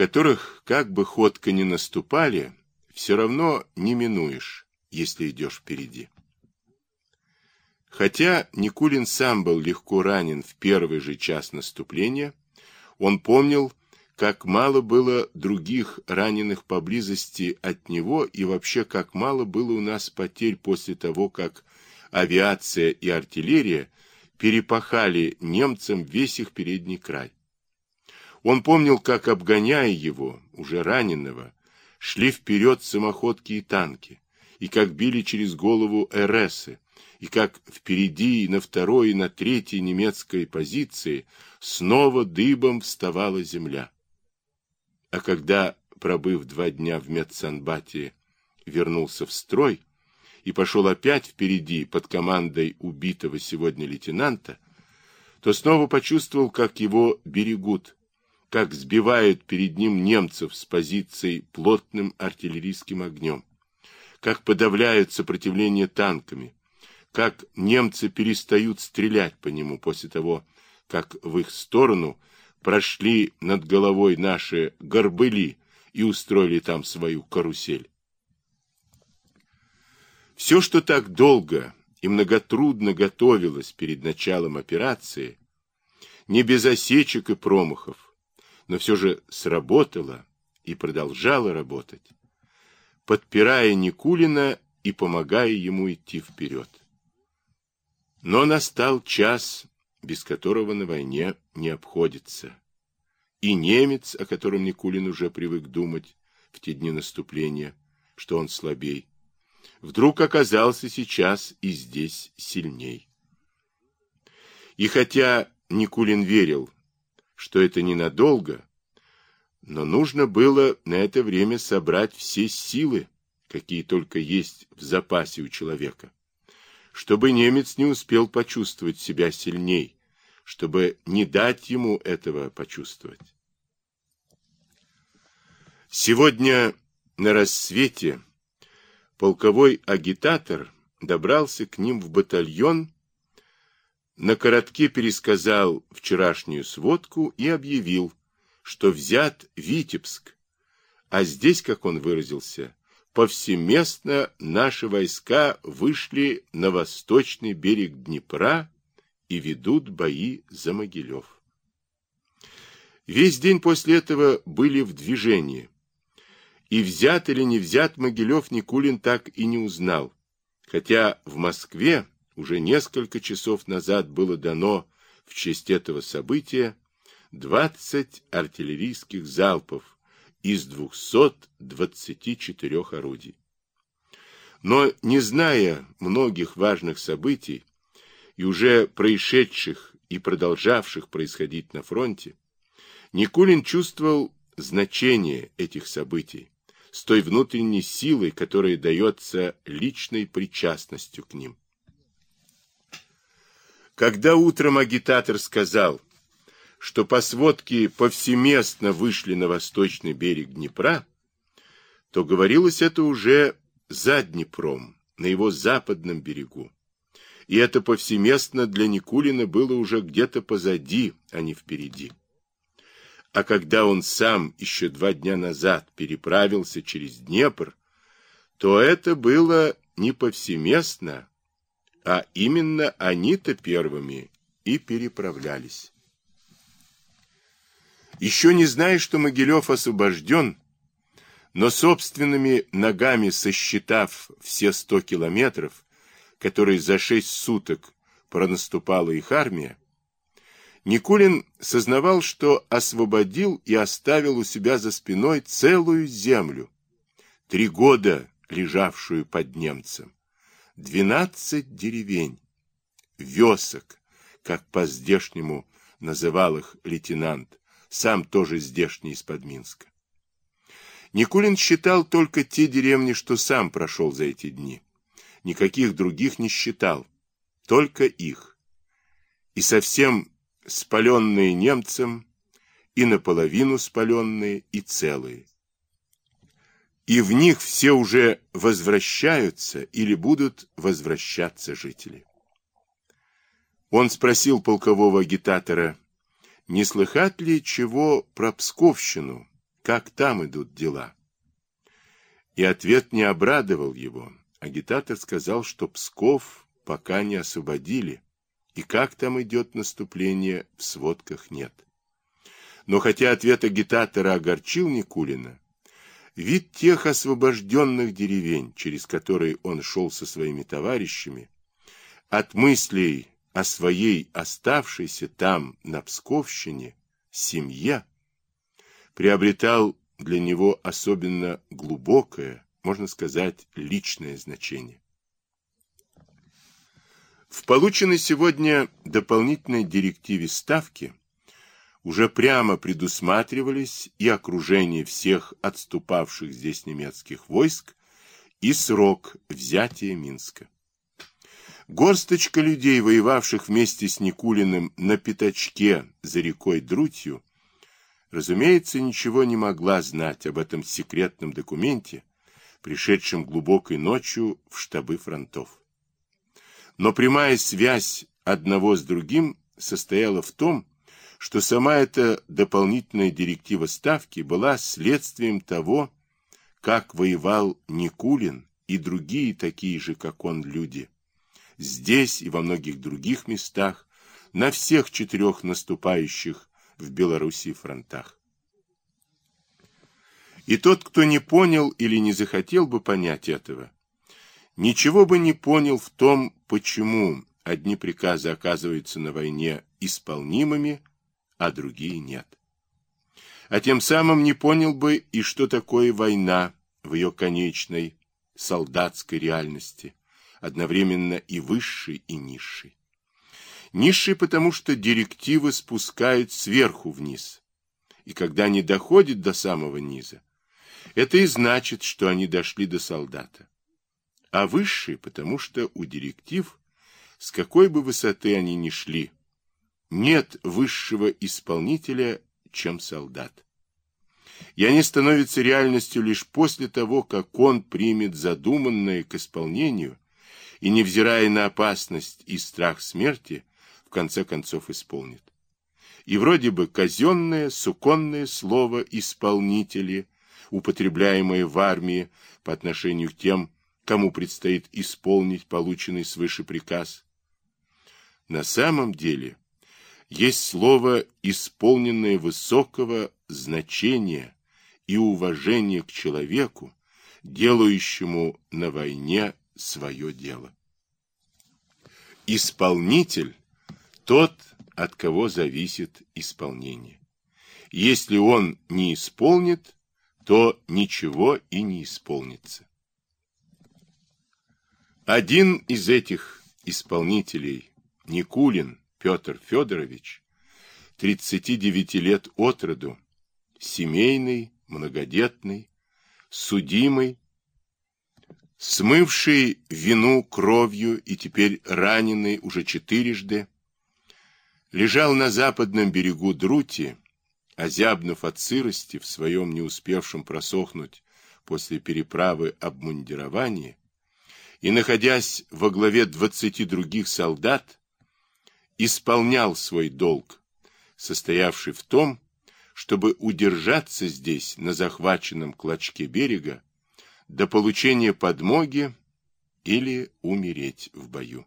которых, как бы ходко ни наступали, все равно не минуешь, если идешь впереди. Хотя Никулин сам был легко ранен в первый же час наступления, он помнил, как мало было других раненых поблизости от него и вообще как мало было у нас потерь после того, как авиация и артиллерия перепахали немцам весь их передний край. Он помнил, как, обгоняя его, уже раненого, шли вперед самоходки и танки, и как били через голову РСы, и как впереди на второй и на третьей немецкой позиции снова дыбом вставала земля. А когда, пробыв два дня в медсанбате, вернулся в строй и пошел опять впереди под командой убитого сегодня лейтенанта, то снова почувствовал, как его берегут, как сбивают перед ним немцев с позиций плотным артиллерийским огнем, как подавляют сопротивление танками, как немцы перестают стрелять по нему после того, как в их сторону прошли над головой наши горбыли и устроили там свою карусель. Все, что так долго и многотрудно готовилось перед началом операции, не без осечек и промахов, но все же сработало и продолжало работать, подпирая Никулина и помогая ему идти вперед. Но настал час, без которого на войне не обходится. И немец, о котором Никулин уже привык думать в те дни наступления, что он слабей, вдруг оказался сейчас и здесь сильней. И хотя Никулин верил, что это ненадолго, но нужно было на это время собрать все силы, какие только есть в запасе у человека чтобы немец не успел почувствовать себя сильней, чтобы не дать ему этого почувствовать. Сегодня на рассвете полковой агитатор добрался к ним в батальон, на коротке пересказал вчерашнюю сводку и объявил, что взят Витебск, а здесь, как он выразился, повсеместно наши войска вышли на восточный берег Днепра и ведут бои за Могилев. Весь день после этого были в движении. И взят или не взят Могилев Никулин так и не узнал, хотя в Москве уже несколько часов назад было дано в честь этого события 20 артиллерийских залпов из 224 орудий. Но не зная многих важных событий и уже происшедших и продолжавших происходить на фронте, Никулин чувствовал значение этих событий с той внутренней силой, которая дается личной причастностью к ним. Когда утром агитатор сказал что по сводке повсеместно вышли на восточный берег Днепра, то говорилось это уже за Днепром, на его западном берегу. И это повсеместно для Никулина было уже где-то позади, а не впереди. А когда он сам еще два дня назад переправился через Днепр, то это было не повсеместно, а именно они-то первыми и переправлялись. Еще не зная, что Могилев освобожден, но собственными ногами сосчитав все сто километров, которые за шесть суток пронаступала их армия, Никулин сознавал, что освободил и оставил у себя за спиной целую землю, три года лежавшую под немцем, двенадцать деревень, весок, как по-здешнему называл их лейтенант, сам тоже здешний из-под Минска. Никулин считал только те деревни, что сам прошел за эти дни. Никаких других не считал, только их. И совсем спаленные немцем, и наполовину спаленные, и целые. И в них все уже возвращаются или будут возвращаться жители. Он спросил полкового агитатора, не слыхать ли чего про Псковщину, как там идут дела. И ответ не обрадовал его. Агитатор сказал, что Псков пока не освободили, и как там идет наступление, в сводках нет. Но хотя ответ агитатора огорчил Никулина, вид тех освобожденных деревень, через которые он шел со своими товарищами, от мыслей о своей оставшейся там, на Псковщине, семье, приобретал для него особенно глубокое, можно сказать, личное значение. В полученной сегодня дополнительной директиве Ставки уже прямо предусматривались и окружение всех отступавших здесь немецких войск, и срок взятия Минска. Горсточка людей, воевавших вместе с Никулиным на пятачке за рекой Друтью, разумеется, ничего не могла знать об этом секретном документе, пришедшем глубокой ночью в штабы фронтов. Но прямая связь одного с другим состояла в том, что сама эта дополнительная директива Ставки была следствием того, как воевал Никулин и другие такие же, как он, люди. Здесь и во многих других местах, на всех четырех наступающих в Белоруссии фронтах. И тот, кто не понял или не захотел бы понять этого, ничего бы не понял в том, почему одни приказы оказываются на войне исполнимыми, а другие нет. А тем самым не понял бы и что такое война в ее конечной солдатской реальности, одновременно и высшей, и низшей. Низшей, потому что директивы спускают сверху вниз, и когда они доходят до самого низа, это и значит, что они дошли до солдата. А высшей, потому что у директив, с какой бы высоты они ни шли, нет высшего исполнителя, чем солдат. И они становятся реальностью лишь после того, как он примет задуманное к исполнению и, невзирая на опасность и страх смерти, в конце концов исполнит. И вроде бы казенное, суконное слово «исполнители», употребляемое в армии по отношению к тем, кому предстоит исполнить полученный свыше приказ. На самом деле есть слово, исполненное высокого значения и уважения к человеку, делающему на войне свое дело. Исполнитель – тот, от кого зависит исполнение. Если он не исполнит, то ничего и не исполнится. Один из этих исполнителей, Никулин, Петр Федорович, 39 лет от роду, семейный, многодетный, судимый, смывший вину кровью и теперь раненый уже четырежды, лежал на западном берегу Друти, озябнув от сырости в своем не успевшем просохнуть после переправы обмундировании, и, находясь во главе двадцати других солдат, исполнял свой долг, состоявший в том, чтобы удержаться здесь, на захваченном клочке берега, до получения подмоги или умереть в бою.